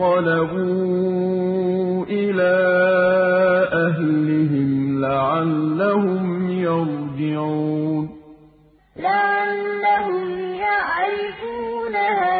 انقَلَبُوا إِلَىٰ أَهْلِهِمْ لَعَلَّهُمْ يَرْجِعُونَ. لَعَلَّهُمْ يَعْرِفُونَهَا.